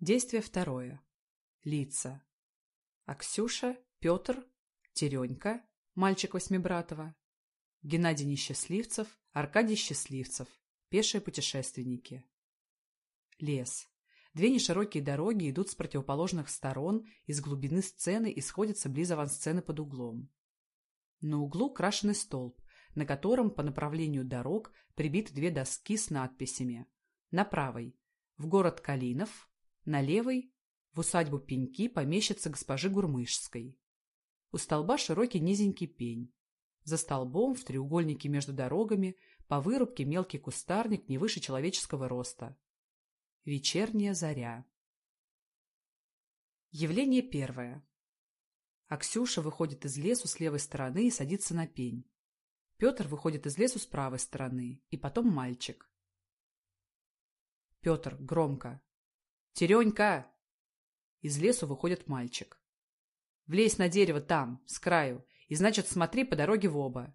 Действие второе. Лица. Аксюша, Петр, Теренька, мальчик Восьмибратова, Геннадий Несчастливцев, Аркадий Счастливцев, пешие путешественники. Лес. Две неширокие дороги идут с противоположных сторон, из глубины сцены и сходятся близ авансцены под углом. На углу крашеный столб, на котором по направлению дорог прибиты две доски с надписями. На правой – в город Калинов, на левой – в усадьбу Пеньки помещицы госпожи Гурмышской. У столба широкий низенький пень. За столбом, в треугольнике между дорогами, по вырубке мелкий кустарник не выше человеческого роста. Вечерняя заря. Явление первое. Аксюша выходит из лесу с левой стороны и садится на пень. Петр выходит из лесу с правой стороны, и потом мальчик. Петр громко. «Теренька!» Из лесу выходит мальчик. «Влезь на дерево там, с краю, и, значит, смотри по дороге в оба.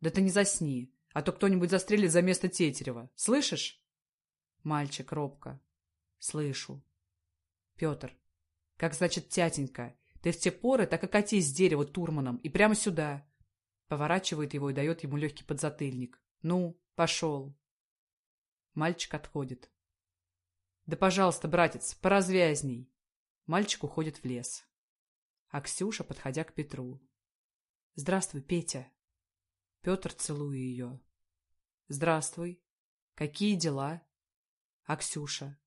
Да ты не засни, а то кто-нибудь застрелит за место Тетерева. Слышишь?» Мальчик робко. Слышу. Петр. Как значит, тятенька? Ты в те поры так и катись с дерева турманом и прямо сюда. Поворачивает его и дает ему легкий подзатыльник. Ну, пошел. Мальчик отходит. Да, пожалуйста, братец, поразвязней. Мальчик уходит в лес. А Ксюша, подходя к Петру. Здравствуй, Петя. Петр, целуя ее. Здравствуй. Какие дела? А Ксюша.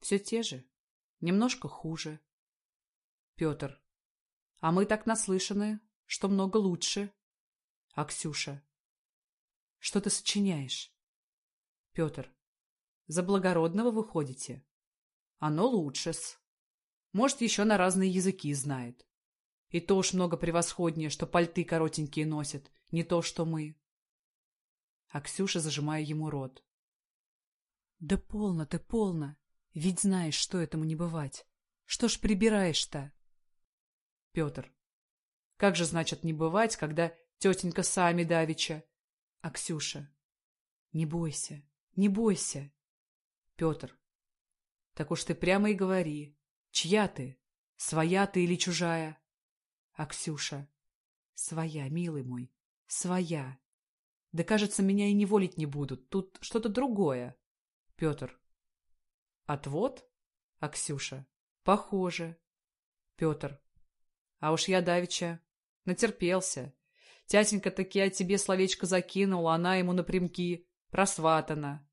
Все те же. Немножко хуже. Петр. А мы так наслышаны, что много лучше. А Ксюша. Что ты сочиняешь? Петр. За благородного выходите. Оно лучше-с. Может, еще на разные языки знает. И то уж много превосходнее, что пальты коротенькие носят, не то, что мы. А Ксюша, зажимая ему рот. Да полно ты, полно. Ведь знаешь, что этому не бывать. Что ж прибираешь-то? Петр. Как же, значит, не бывать, когда тетенька сами давеча? А Ксюша. Не бойся, не бойся. Петр. Так уж ты прямо и говори. Чья ты? Своя ты или чужая? А Ксюша. Своя, милый мой, своя. Да, кажется, меня и не волить не будут. Тут что-то другое. Петр. Отвод? А Ксюша? Похоже. Петр. А уж я давеча натерпелся. Тятенька таки о тебе словечко закинула, она ему напрямки. Просватана.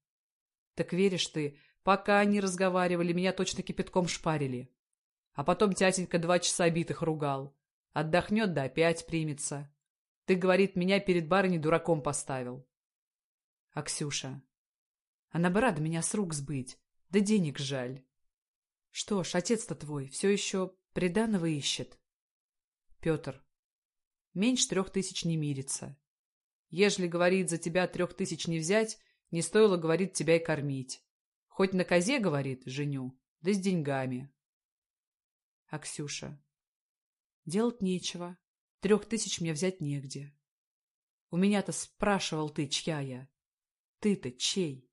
Так веришь ты, пока они разговаривали, меня точно кипятком шпарили. А потом тятенька два часа битых ругал. Отдохнет, да опять примется. Ты, говорит, меня перед барыней дураком поставил. А Ксюша? Она бы рада меня с рук сбыть. Да денег жаль. Что ж, отец-то твой все еще приданого ищет. Петр. Меньше трех тысяч не мирится. Ежели, говорит, за тебя трех тысяч не взять, не стоило, говорит, тебя и кормить. Хоть на козе, говорит, женю, да с деньгами. А Ксюша. Делать нечего. Трех тысяч мне взять негде. У меня-то спрашивал ты, чья я. Ты-то чей?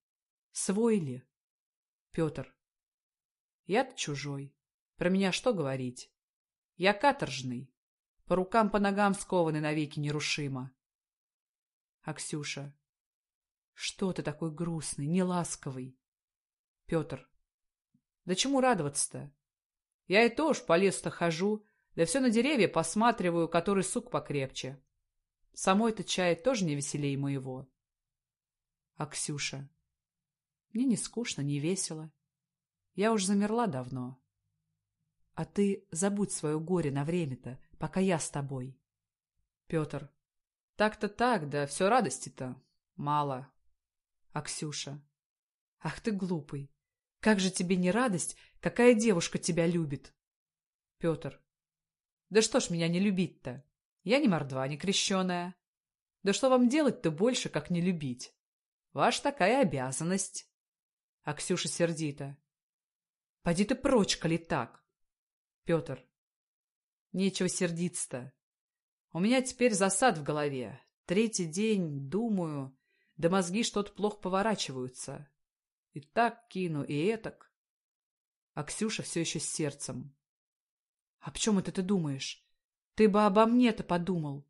Свой ли? Петр. Я-то чужой. Про меня что говорить? Я каторжный. По рукам, по ногам скованный навеки нерушимо. А Ксюша. Что ты такой грустный, неласковый? Петр. Да чему радоваться-то? Я и тоже по лесу-то хожу, да все на деревья посматриваю, который сук покрепче. Самой-то чай тоже не веселей моего. А Ксюша. Мне не скучно, не весело. Я уж замерла давно. А ты забудь свое горе на время-то, пока я с тобой. Петр. Так-то так, да все радости-то мало. А Ксюша. Ах ты глупый. Как же тебе не радость, какая девушка тебя любит? Петр. Да что ж меня не любить-то? Я не мордва, не крещеная. Да что вам делать-то больше, как не любить? Ваша такая обязанность. А Ксюша сердито. — Поди ты прочь, коли так. Петр. — Нечего сердиться-то. У меня теперь засад в голове. Третий день, думаю, да мозги что-то плохо поворачиваются. И так кину, и этак. А Ксюша все еще с сердцем. — Об чем это ты думаешь? Ты бы обо мне-то подумал.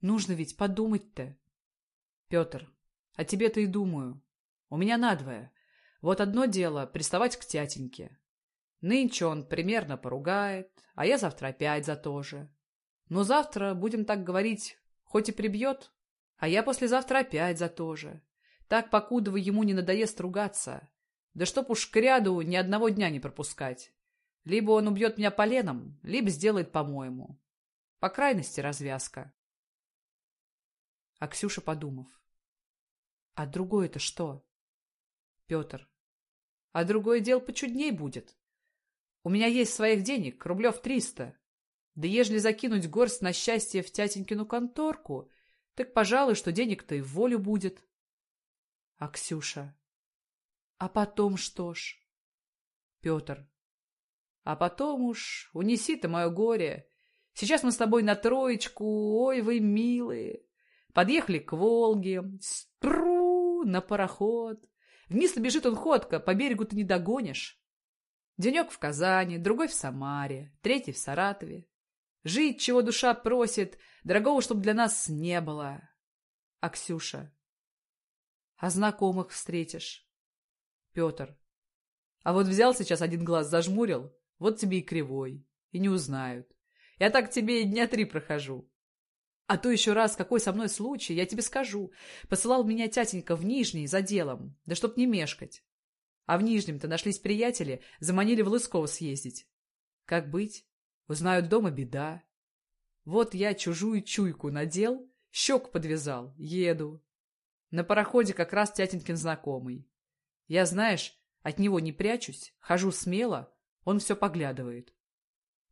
Нужно ведь подумать-то. — Петр, о тебе-то и думаю. У меня надвое. Вот одно дело — приставать к тятеньке. Нынче он примерно поругает, а я завтра опять за то же. Но завтра, будем так говорить, хоть и прибьет, а я послезавтра опять за то же. Так, покуда ему не надоест ругаться. Да чтоб уж к ряду ни одного дня не пропускать. Либо он убьет меня поленом, либо сделает по-моему. По крайности развязка. А Ксюша, подумав. А другое-то что? Петр. А другое дело почудней будет. У меня есть своих денег, рублев триста. Да ежели закинуть горсть на счастье в тятенькину конторку, так, пожалуй, что денег-то и в волю будет. А Ксюша? А потом что ж? Петр. А потом уж унеси ты мое горе. Сейчас мы с тобой на троечку, ой, вы милые. Подъехали к Волге, спру, на пароход. Вниз бежит он ходко, по берегу ты не догонишь. Денек в Казани, другой в Самаре, третий в Саратове. Жить, чего душа просит, дорогого, чтоб для нас не было. А Ксюша? А знакомых встретишь? Петр. А вот взял сейчас один глаз, зажмурил, вот тебе и кривой, и не узнают. Я так тебе дня три прохожу. А то еще раз, какой со мной случай, я тебе скажу. Посылал меня тятенька в Нижний за делом, да чтоб не мешкать. А в Нижнем-то нашлись приятели, заманили в Лысково съездить. Как быть? Узнают дома беда. Вот я чужую чуйку надел, щек подвязал, еду. На пароходе как раз тятенькин знакомый. Я, знаешь, от него не прячусь, хожу смело, он все поглядывает.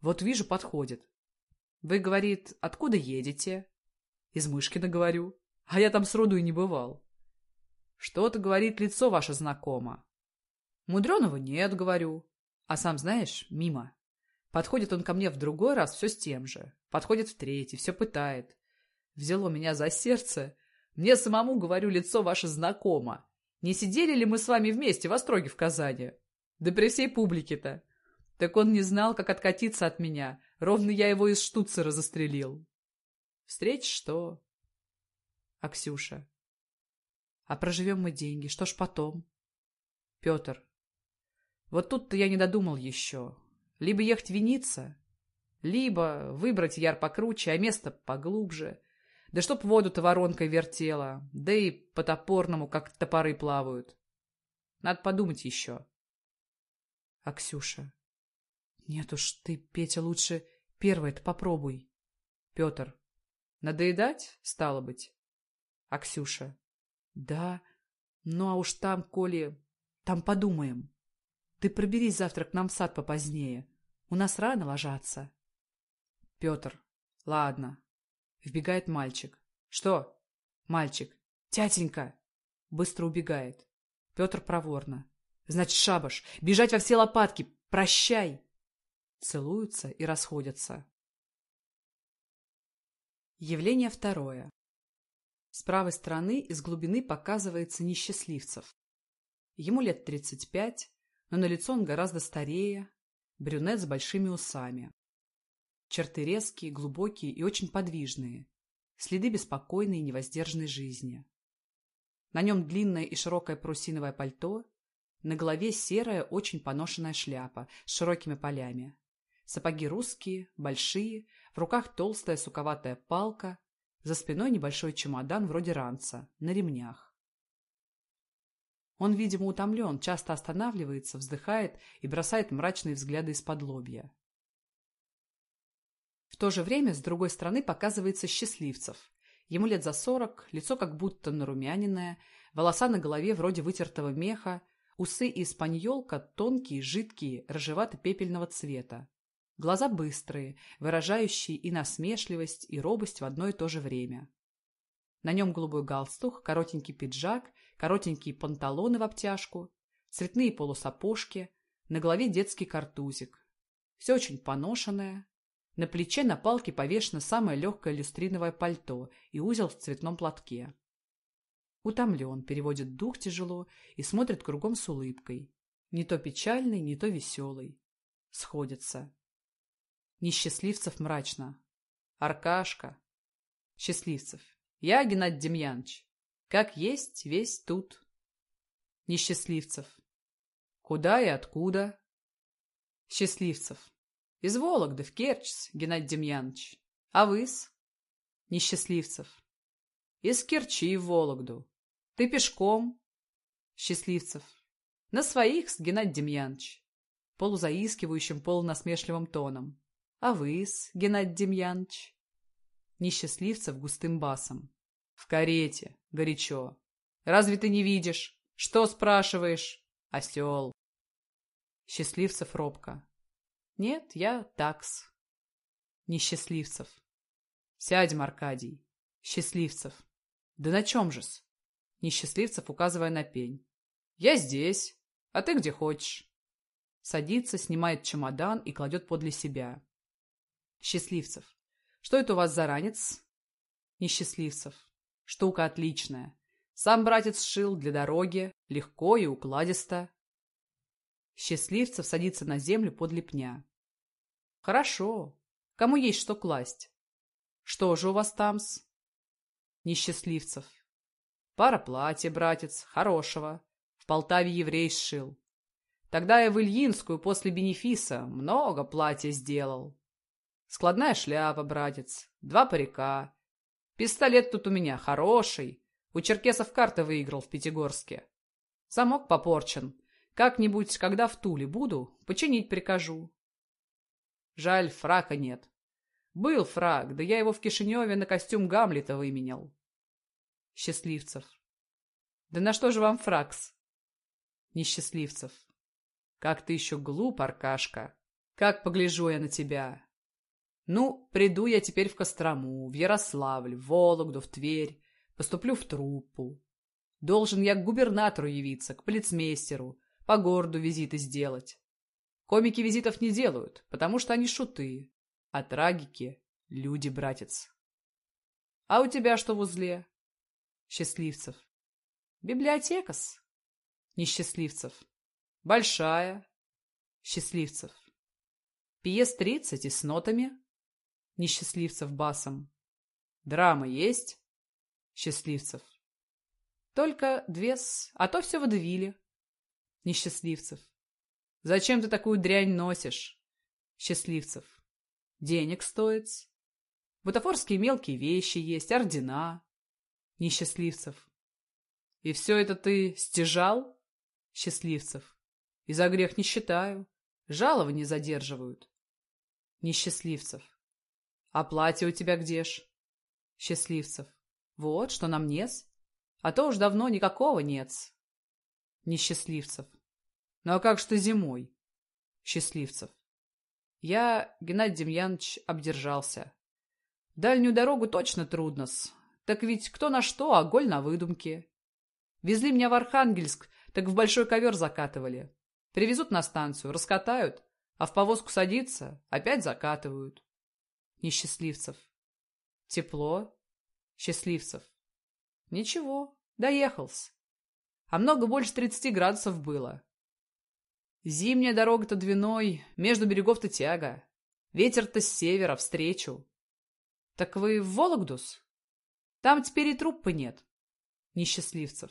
Вот вижу, подходит. Вы, говорит, откуда едете? Из Мышкина, говорю. А я там сроду и не бывал. Что-то, говорит, лицо ваше знакомо. Мудреного нет, говорю. А сам, знаешь, мимо. Подходит он ко мне в другой раз все с тем же. Подходит в третий, все пытает. Взяло меня за сердце. Мне самому, говорю, лицо ваше знакомо. Не сидели ли мы с вами вместе в Остроге в Казани? Да при всей публике-то. Так он не знал, как откатиться от меня. Ровно я его из штуцера застрелил. Встреч что? А Ксюша? А проживем мы деньги, что ж потом? Петр. Вот тут-то я не додумал еще. Либо ехать виниться, либо выбрать яр покруче, а место поглубже. Да чтоб воду-то воронкой вертела, да и по топорному, как топоры плавают. Надо подумать еще. А Ксюша? Нет уж ты, Петя, лучше первое-то попробуй. Петр. Надоедать, стало быть? А Ксюша? Да, ну а уж там, коли... Там подумаем. Ты проберись завтра к нам в сад попозднее. У нас рано ложатся. Петр. Ладно. Вбегает мальчик. Что? Мальчик. Тятенька. Быстро убегает. Петр проворно. Значит, шабаш. Бежать во все лопатки. Прощай. Целуются и расходятся. Явление второе. С правой стороны из глубины показывается несчастливцев. Ему лет тридцать пять, но на лицо он гораздо старее, брюнет с большими усами. Черты резкие, глубокие и очень подвижные, следы беспокойной и невоздержанной жизни. На нем длинное и широкое парусиновое пальто, на голове серая, очень поношенная шляпа с широкими полями. Сапоги русские, большие, в руках толстая суковатая палка, за спиной небольшой чемодан вроде ранца, на ремнях. Он, видимо, утомлен, часто останавливается, вздыхает и бросает мрачные взгляды из-под лобья. В то же время с другой стороны показывается счастливцев. Ему лет за сорок, лицо как будто нарумяненное, волоса на голове вроде вытертого меха, усы и испаньолка тонкие, жидкие, рыжевато-пепельного цвета. Глаза быстрые, выражающие и насмешливость, и робость в одно и то же время. На нем голубой галстук, коротенький пиджак коротенькие панталоны в обтяжку, цветные полусапожки, на голове детский картузик. Все очень поношенное. На плече на палке повешено самое легкое люстриновое пальто и узел в цветном платке. Утомлен, переводит дух тяжело и смотрит кругом с улыбкой. Не то печальный, не то веселый. Сходятся. Несчастливцев мрачно. Аркашка. Счастливцев. Я Геннадий Демьянович. Как есть, весь тут. Несчастливцев. Куда и откуда? Счастливцев. Из Вологды в Керчь, Геннадий Демьянович. А вы-с? Несчастливцев. Из Керчи в Вологду. Ты пешком? Счастливцев. На своих, с Геннадий Демьянович. Полузаискивающим, полунасмешливым тоном. А вы-с, Геннадий Демьянович? Несчастливцев густым басом. В карете. Горячо. Разве ты не видишь? Что спрашиваешь? Осел. Счастливцев робко. Нет, я такс. Несчастливцев. Сядем, Аркадий. Счастливцев. Да на чем же-с? Несчастливцев, указывая на пень. Я здесь. А ты где хочешь? Садится, снимает чемодан и кладет подле себя. Счастливцев. Что это у вас за ранец? Несчастливцев. Штука отличная. Сам братец сшил для дороги, легко и укладисто. Счастливцев садится на землю подле пня. Хорошо. Кому есть что класть? Что же у вас там-с? Несчастливцев. Пара платья, братец, хорошего. В Полтаве еврей сшил. Тогда я в Ильинскую после бенефиса много платья сделал. Складная шляпа, братец, два парика. Пистолет тут у меня хороший. У черкесов карты выиграл в Пятигорске. Замок попорчен. Как-нибудь, когда в Туле буду, починить прикажу. Жаль, фрака нет. Был фрак, да я его в Кишиневе на костюм Гамлета выменял. Счастливцев. Да на что же вам фракс? Несчастливцев. Как ты еще глуп, Аркашка. Как погляжу я на тебя. Ну, приду я теперь в Кострому, в Ярославль, в Вологду, в Тверь. Поступлю в труппу. Должен я к губернатору явиться, к полицмейстеру, по городу визиты сделать. Комики визитов не делают, потому что они шуты, а трагики — люди, братец. А у тебя что в узле? Счастливцев. Библиотекас. Несчастливцев. Большая. Счастливцев. Пьес тридцать и с нотами. Несчастливцев басом. Драма есть? Счастливцев. Только две-с, а то все водевили. Несчастливцев. Зачем ты такую дрянь носишь? Счастливцев. Денег стоит. Бутафорские мелкие вещи есть, ордена. Несчастливцев. И все это ты стяжал? Счастливцев. И за грех не считаю. Жалования задерживают. Несчастливцев. А платье у тебя где ж? Счастливцев. Вот, что нам нет. А то уж давно никакого нет. Несчастливцев. Ну а как ты зимой? Счастливцев. Я, Геннадий Демьянович, обдержался. Дальнюю дорогу точно трудно-с. Так ведь кто на что, а голь на выдумке. Везли меня в Архангельск, так в большой ковер закатывали. Привезут на станцию, раскатают, а в повозку садится, опять закатывают. Несчастливцев. Тепло. Счастливцев. Ничего, доехался. А много больше тридцати градусов было. Зимняя дорога-то двиной, между берегов-то тяга. Ветер-то с севера, встречу. Так вы в Вологдус? Там теперь и труппы нет. Несчастливцев.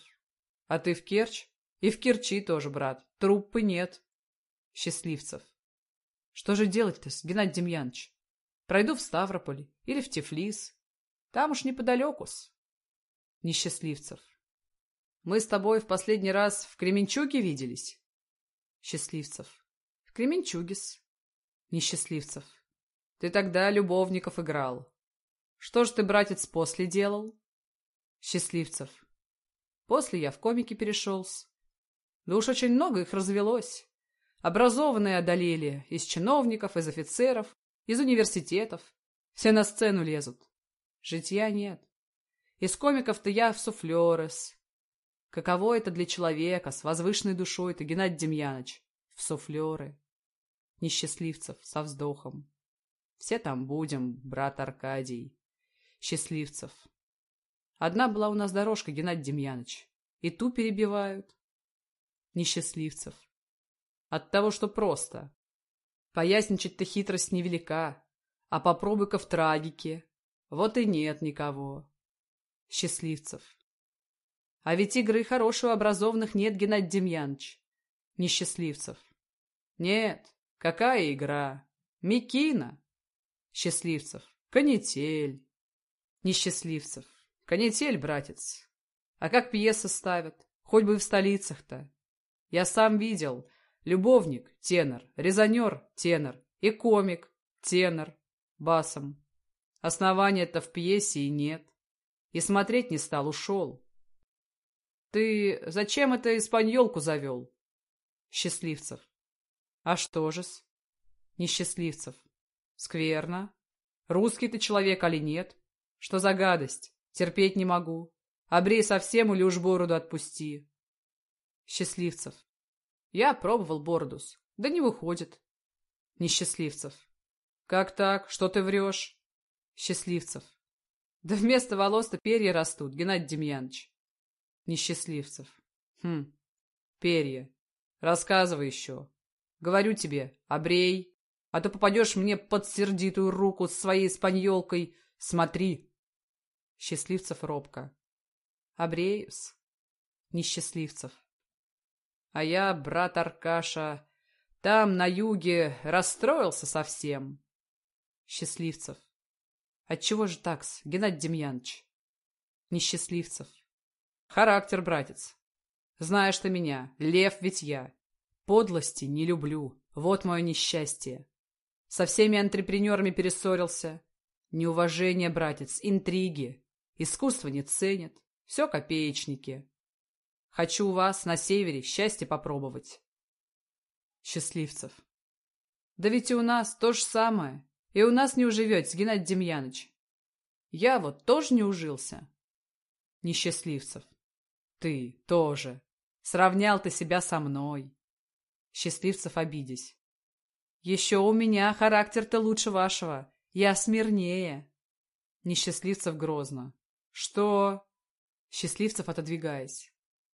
А ты в Керчь? И в Керчи тоже, брат. Труппы нет. Счастливцев. Что же делать-то, Геннадий Демьянович? Пройду в Ставрополь или в Тифлис. Там уж неподалеку-с. Несчастливцев. Мы с тобой в последний раз в Кременчуге виделись? Счастливцев. В Кременчуге-с. Несчастливцев. Ты тогда любовников играл. Что ж ты, братец, после делал? Счастливцев. После я в комики перешел-с. Да уж очень много их развелось. Образованные одолели, из чиновников, из офицеров, из университетов. Все на сцену лезут. Житья нет. Из комиков-то я в суфлерес. Каково это для человека с возвышенной душой-то, Геннадий Демьянович? В суфлеры. Несчастливцев со вздохом. Все там будем, брат Аркадий. Счастливцев. Одна была у нас дорожка, Геннадий Демьянович. И ту перебивают несчастливцев. От того, что просто. Поясничать-то хитрость невелика. А попробуй-ка в трагике. Вот и нет никого. Счастливцев. А ведь игры хорошего образованных нет, Геннадий Демьянович. Несчастливцев. Нет, какая игра? Микина. Счастливцев. Канитель. Несчастливцев. Канитель, братец. А как пьесы ставят? Хоть бы в столицах-то. Я сам видел. Любовник — тенор, резонер — тенор, и комик — тенор, басом. Основания-то в пьесе и нет. И смотреть не стал, ушел. Ты зачем это испаньолку завел? Счастливцев. А что же-с? Несчастливцев. Скверно. Русский ты человек, али нет? Что за гадость? Терпеть не могу. Обрей совсем или уж бороду отпусти. Счастливцев. Я пробовал бородус. Да не выходит. Несчастливцев. Как так? Что ты врешь? Счастливцев. Да вместо волос-то перья растут, Геннадий Демьянович. Несчастливцев. Хм, перья. Рассказывай еще. Говорю тебе, обрей, а то попадешь мне под сердитую руку с своей испаньолкой. Смотри. Счастливцев робко. Обреюсь. Несчастливцев. А я, брат Аркаша, там, на юге, расстроился совсем. Счастливцев. Отчего же такс, Геннадий Демьянович? Несчастливцев. Характер, братец. Знаешь ты меня, лев ведь я. Подлости не люблю, вот мое несчастье. Со всеми антрепренерами перессорился. Неуважение, братец, интриги. Искусство не ценят. Все копеечники. Хочу у вас на севере счастье попробовать. Счастливцев. Да ведь и у нас то же самое. И у нас не уживете, Геннадий Демьяныч. Я вот тоже не ужился. Несчастливцев. Ты тоже. Сравнял ты себя со мной. Счастливцев обидясь. Еще у меня характер-то лучше вашего. Я смирнее. Несчастливцев грозно. Что? Счастливцев отодвигаясь.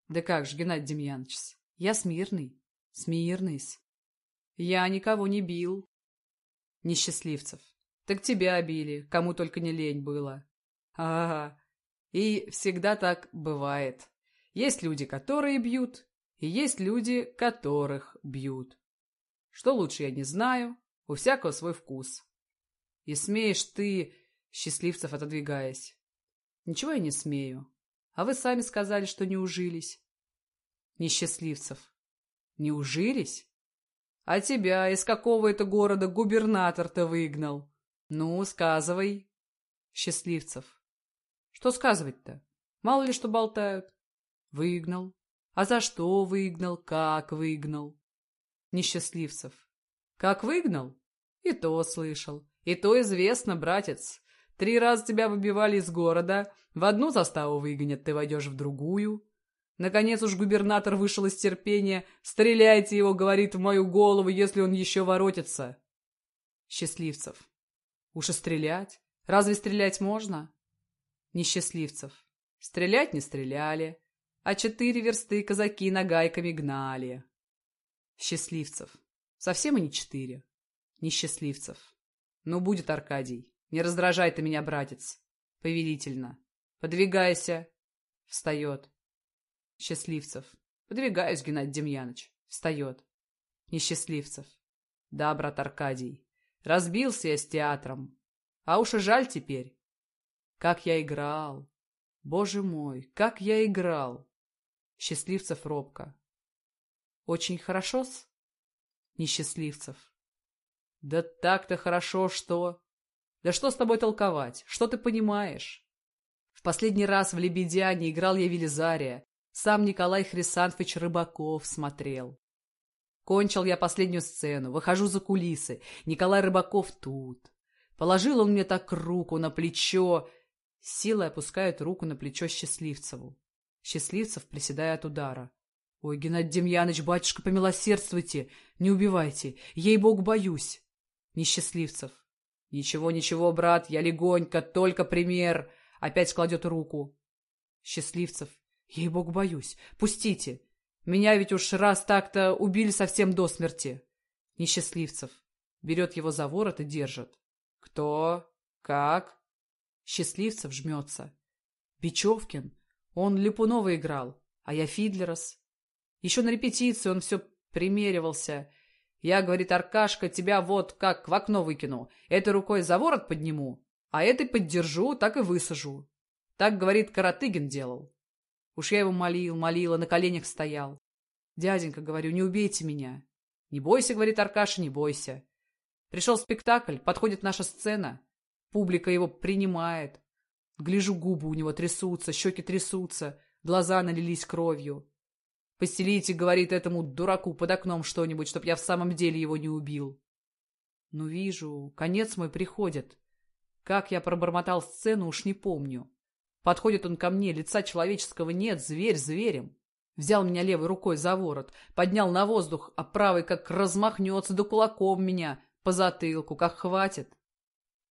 Да как же, Геннадий Демьянович, я смирный, смирный-с. Я никого не бил. Несчастливцев. Так тебя били, кому только не лень было. Ага. И всегда так бывает. Есть люди, которые бьют, и есть люди, которых бьют. Что лучше, я не знаю. У всякого свой вкус. И смеешь ты, счастливцев отодвигаясь. Ничего я не смею. А вы сами сказали, что не ужились. Несчастливцев. Не ужились? А тебя из какого это города губернатор-то выгнал? Ну, сказывай. Счастливцев. Что сказывать-то? Мало ли что болтают. Выгнал. А за что выгнал? Как выгнал? Несчастливцев. Как выгнал? И то слышал. И то известно, братец. Три раза тебя выбивали из города, в одну заставу выгонят, ты войдешь в другую. Наконец уж губернатор вышел из терпения. «Стреляйте его!» — говорит в мою голову, если он еще воротится. Счастливцев. Уж и стрелять? Разве стрелять можно? Несчастливцев. Стрелять не стреляли, а четыре версты казаки нагайками гнали. Счастливцев. Совсем и не четыре. Несчастливцев. Ну, будет, Аркадий. Не раздражай ты меня, братец. Повелительно. Подвигайся. Встает. Счастливцев. Подвигаюсь, Геннадий Демьяныч. Встает. Несчастливцев. Да, брат Аркадий. Разбился я с театром. А уж и жаль теперь. Как я играл. Боже мой, как я играл. Счастливцев робко. Очень хорошо-с? Несчастливцев. Да так-то хорошо, что... Да что с тобой толковать? Что ты понимаешь? В последний раз в «Лебедяне» играл я Велизария. Сам Николай Хрисанфович Рыбаков смотрел. Кончил я последнюю сцену, выхожу за кулисы. Николай Рыбаков тут. Положил он мне так руку на плечо. силой опускает руку на плечо Счастливцеву. Счастливцев, приседая от удара. «Ой, Геннадий Демьяныч, батюшка, помилосердствуйте! Не убивайте! Ей-богу, боюсь!» Несчастливцев. «Ничего, ничего, брат, я легонько, только пример!» Опять кладет руку. Счастливцев. Ей-богу, боюсь. Пустите. Меня ведь уж раз так-то убили совсем до смерти. Несчастливцев. Берет его за ворот и держит. Кто? Как? Счастливцев жмется. Бечевкин. Он Липунова играл, а я Фидлерос. Еще на репетиции он все примеривался. Я, говорит, Аркашка, тебя вот как в окно выкину. Этой рукой за ворот подниму, а этой поддержу, так и высажу. Так, говорит, Каратыгин делал. Уж я его молил, молила, на коленях стоял. Дяденька, говорю, не убейте меня. Не бойся, говорит Аркаша, не бойся. Пришел спектакль, подходит наша сцена. Публика его принимает. Гляжу, губы у него трясутся, щеки трясутся, глаза налились кровью. Постелите, говорит этому дураку под окном что-нибудь, чтоб я в самом деле его не убил. Ну, вижу, конец мой приходит. Как я пробормотал сцену, уж не помню. Подходит он ко мне, лица человеческого нет, зверь зверем. Взял меня левой рукой за ворот, поднял на воздух, а правой как размахнется, да кулаком меня по затылку, как хватит.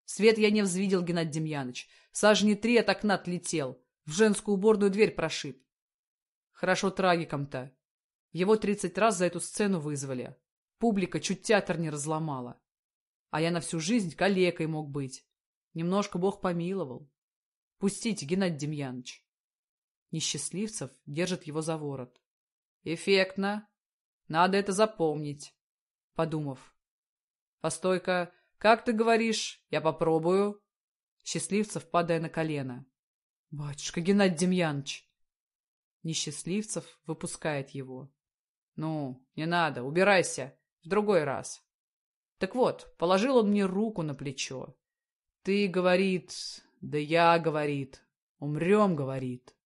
Свет я не взвидел, Геннадий Демьяныч. Сажни три от окна отлетел, в женскую уборную дверь прошиб. Хорошо трагиком-то. Его тридцать раз за эту сцену вызвали. Публика чуть театр не разломала. А я на всю жизнь калекой мог быть. Немножко Бог помиловал. Пустите, Геннадий Демьяныч. Несчастливцев держит его за ворот. Эффектно. Надо это запомнить. Подумав. Постой-ка, как ты говоришь? Я попробую. Счастливцев, падая на колено. Батюшка Геннадий Демьянович. Несчастливцев выпускает его. Ну, не надо, убирайся. В другой раз. Так вот, положил он мне руку на плечо. Ты, говорит, да я, говорит, умрем, говорит.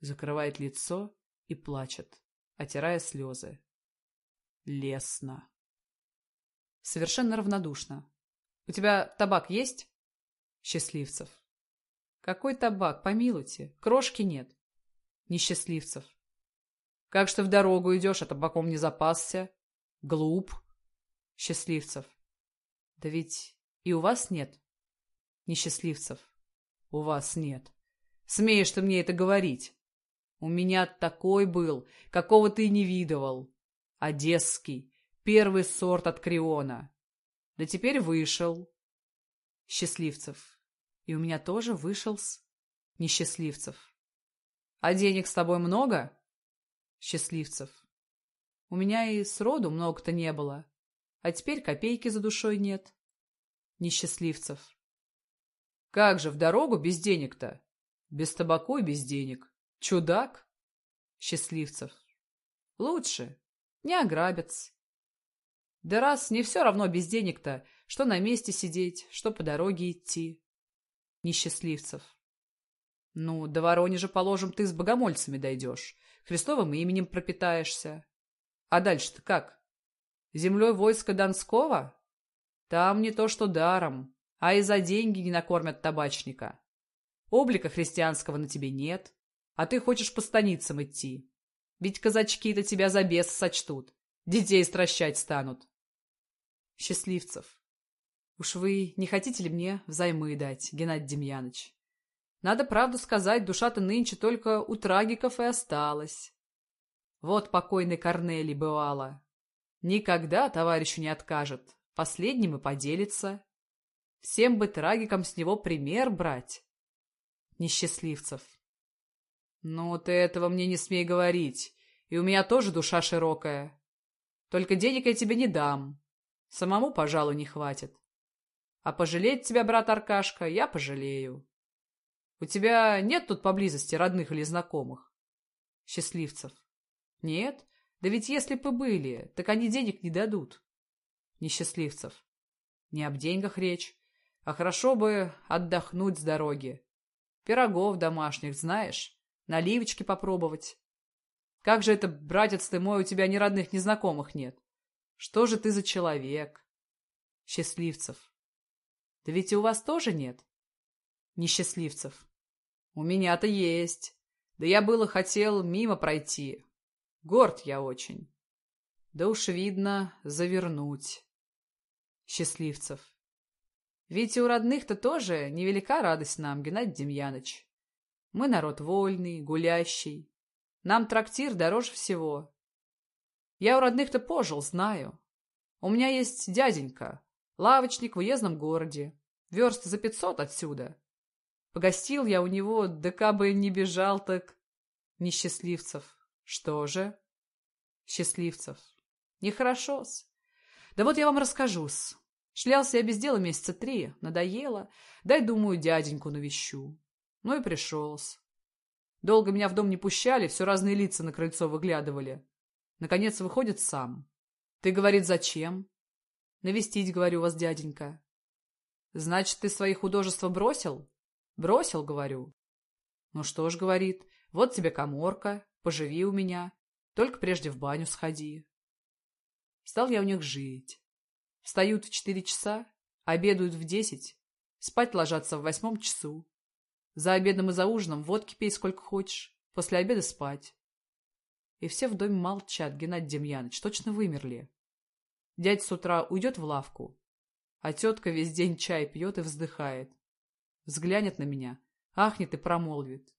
Закрывает лицо и плачет, отирая слезы. Лесно. Совершенно равнодушно. «У тебя табак есть?» Счастливцев. «Какой табак? Помилуйте. Крошки нет». Несчастливцев. «Как что в дорогу идешь, а табаком не запасся? Глуп». Счастливцев. «Да ведь и у вас нет?» Несчастливцев. «У вас нет. Смеешь ты мне это говорить? У меня такой был, какого ты не видывал. Одесский, Первый сорт от Криона. Да теперь вышел. Счастливцев. И у меня тоже вышел с... Несчастливцев. А денег с тобой много? Счастливцев. У меня и сроду много-то не было. А теперь копейки за душой нет. Несчастливцев. Как же в дорогу без денег-то? Без табаку и без денег. Чудак? Счастливцев. Лучше. Не ограбятся. Да раз не все равно без денег-то, что на месте сидеть, что по дороге идти. Несчастливцев. Ну, до Воронежа, положим, ты с богомольцами дойдешь, Христовым именем пропитаешься. А дальше-то как? Землей войска Донского? Там не то что даром, а и за деньги не накормят табачника. Облика христианского на тебе нет, а ты хочешь по станицам идти. Ведь казачки-то тебя за бес сочтут. Детей стращать станут. Счастливцев. Уж вы не хотите ли мне взаймы дать, Геннадий Демьяныч? Надо правду сказать, душа-то нынче только у трагиков и осталась. Вот покойный Корнелий бывало. Никогда товарищу не откажет, последним и поделится. Всем бы трагикам с него пример брать. Несчастливцев. Ну, ты этого мне не смей говорить, и у меня тоже душа широкая. Только денег я тебе не дам. Самому, пожалуй, не хватит. А пожалеть тебя, брат Аркашка, я пожалею. У тебя нет тут поблизости родных или знакомых? Счастливцев. Нет? Да ведь если бы были, так они денег не дадут. Несчастливцев. Не об деньгах речь, а хорошо бы отдохнуть с дороги. Пирогов домашних, знаешь, наливочки попробовать. Как же это, братец ты мой, у тебя ни родных, ни знакомых нет? Что же ты за человек? Счастливцев. Да ведь и у вас тоже нет? Несчастливцев. У меня-то есть. Да я было хотел мимо пройти. Горд я очень. Да уж видно, завернуть. Счастливцев. Ведь у родных-то тоже невелика радость нам, Геннадий Демьяныч. Мы народ вольный, гулящий. Нам трактир дороже всего. Я у родных-то пожил, знаю. У меня есть дяденька, лавочник в уездном городе, верст за пятьсот отсюда. Погостил я у него, да кабы не бежал, так... Несчастливцев. Что же? Счастливцев. Нехорошо-с. Да вот я вам расскажу-с. Шлялся я без дела месяца три, надоело. Дай, думаю, дяденьку навещу. Ну и пришел-с. Долго меня в дом не пущали, все разные лица на крыльцо выглядывали. Наконец выходит сам. Ты, говорит, зачем? Навестить, говорю, вас, дяденька. Значит, ты свои художества бросил? Бросил, говорю. Ну что ж, говорит, вот тебе коморка, поживи у меня, только прежде в баню сходи. Стал я у них жить. Встают в четыре часа, обедают в десять, спать ложатся в восьмом часу. За обедом и за ужином водки пей сколько хочешь, после обеда спать. И все в доме молчат, Геннадий Демьяныч, точно вымерли. Дядь с утра уйдет в лавку, а тетка весь день чай пьет и вздыхает. Взглянет на меня, ахнет и промолвит.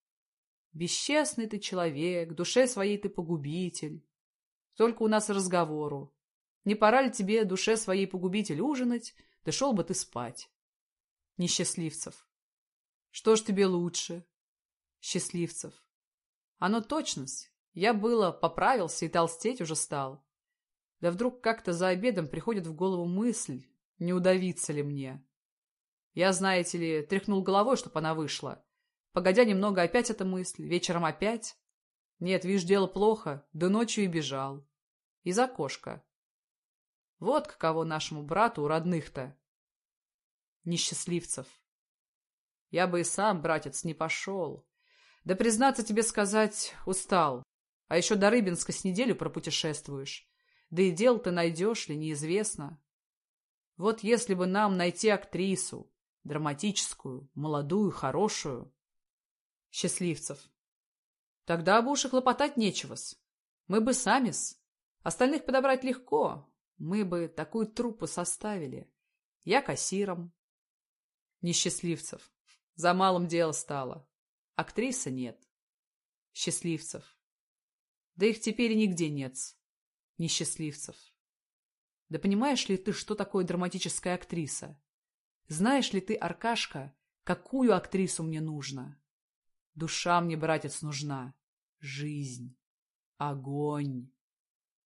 Бесчестный ты человек, душе своей ты погубитель. Только у нас разговору. Не пора ли тебе, душе своей погубитель, ужинать, да шел бы ты спать? Несчастливцев. Что ж тебе лучше? Счастливцев. Оно точность. Я было поправился и толстеть уже стал. Да вдруг как-то за обедом приходит в голову мысль, не удавиться ли мне. Я, знаете ли, тряхнул головой, чтоб она вышла. Погодя немного, опять эта мысль, вечером опять. Нет, видишь, дело плохо, до ночью и бежал. Из окошка. Вот каково нашему брату у родных-то. Несчастливцев. Я бы и сам, братец, не пошел. Да, признаться тебе сказать, устал. А еще до Рыбинска с неделю пропутешествуешь. Да и дел ты найдешь ли, неизвестно. Вот если бы нам найти актрису, драматическую, молодую, хорошую. Счастливцев. Тогда бы уж и хлопотать нечего-с. Мы бы сами-с. Остальных подобрать легко. Мы бы такую труппу составили. Я кассиром. Несчастливцев. За малым дело стало. Актрисы нет. Счастливцев. Да их теперь и нигде нет. Несчастливцев. Да понимаешь ли ты, что такое драматическая актриса? Знаешь ли ты, Аркашка, какую актрису мне нужно? Душа мне, братец, нужна. Жизнь. Огонь.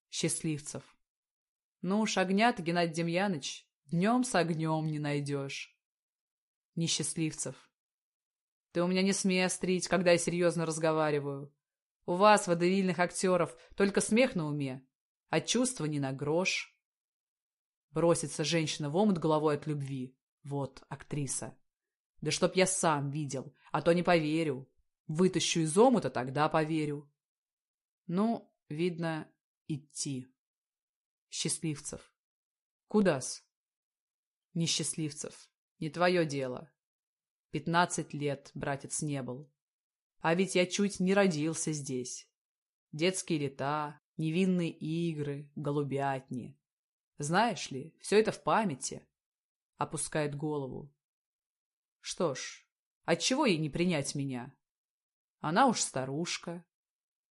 Счастливцев. Ну уж огня-то, Геннадий Демьяныч, днем с огнем не найдешь. Несчастливцев. Ты у меня не смей острить, когда я серьезно разговариваю. У вас, водевильных актеров, только смех на уме, а чувства не на грош. Бросится женщина в омут головой от любви. Вот, актриса. Да чтоб я сам видел, а то не поверю. Вытащу из омута, тогда поверю. Ну, видно, идти. Счастливцев. Куда-с? Несчастливцев. Не твое дело. Пятнадцать лет, братец, не был. А ведь я чуть не родился здесь. Детские лета, невинные игры, голубятни. Знаешь ли, все это в памяти. Опускает голову. Что ж, отчего ей не принять меня? Она уж старушка.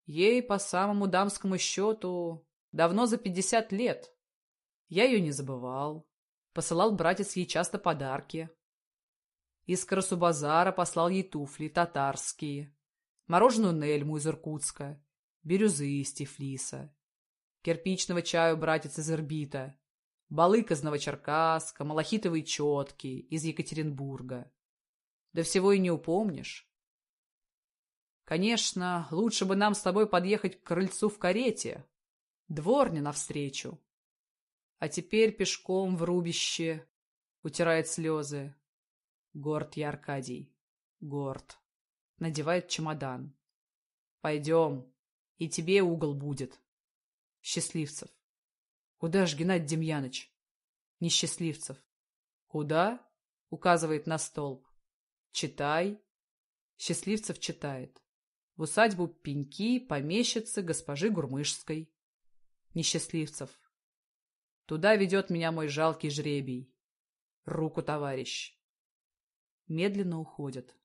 Ей, по самому дамскому счету, давно за пятьдесят лет. Я ее не забывал. Посылал братец ей часто подарки. Из Карасу-базара послал ей туфли татарские мороженую нельму из Иркутска, бирюзы из Тифлиса, кирпичного чаю братец из Ирбита, балык из Новочеркасска, малахитовые четки из Екатеринбурга. Да всего и не упомнишь. Конечно, лучше бы нам с тобой подъехать к крыльцу в карете, дворня навстречу. А теперь пешком в рубище, утирает слезы. Горд я, Аркадий, горд надевает чемодан. Пойдем, и тебе угол будет. Счастливцев. Куда ж, Геннадий Демьяныч? Несчастливцев. Куда? Указывает на столб. Читай. Счастливцев читает. В усадьбу Пеньки, помещицы госпожи Гурмышской. Несчастливцев. Туда ведет меня мой жалкий жребий. Руку, товарищ. Медленно уходят.